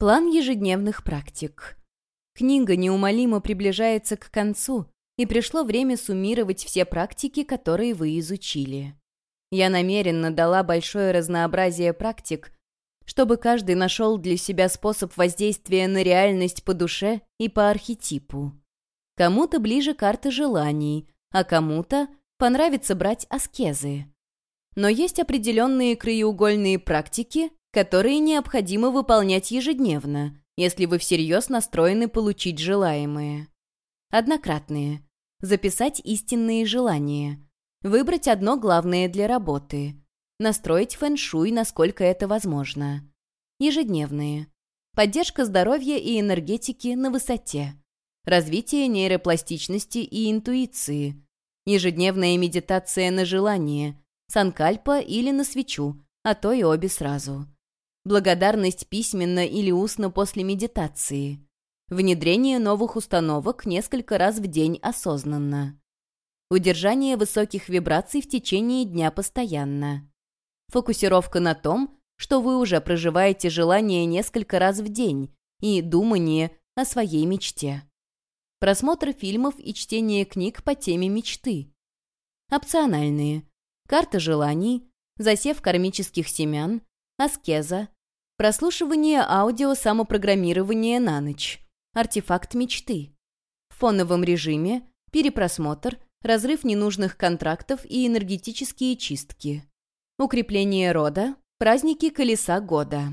План ежедневных практик. Книга неумолимо приближается к концу, и пришло время суммировать все практики, которые вы изучили. Я намеренно дала большое разнообразие практик, чтобы каждый нашел для себя способ воздействия на реальность по душе и по архетипу. Кому-то ближе карта желаний, а кому-то понравится брать аскезы. Но есть определенные краеугольные практики, которые необходимо выполнять ежедневно, если вы всерьез настроены получить желаемое. Однократные. Записать истинные желания. Выбрать одно главное для работы. Настроить фэн-шуй, насколько это возможно. Ежедневные. Поддержка здоровья и энергетики на высоте. Развитие нейропластичности и интуиции. Ежедневная медитация на желание. Санкальпа или на свечу, а то и обе сразу. Благодарность письменно или устно после медитации. Внедрение новых установок несколько раз в день осознанно. Удержание высоких вибраций в течение дня постоянно. Фокусировка на том, что вы уже проживаете желание несколько раз в день и думание о своей мечте. Просмотр фильмов и чтение книг по теме мечты. Опциональные. Карта желаний, засев кармических семян, аскеза, прослушивание аудио самопрограммирования на ночь, артефакт мечты. В фоновом режиме перепросмотр – разрыв ненужных контрактов и энергетические чистки. Укрепление рода, праздники колеса года.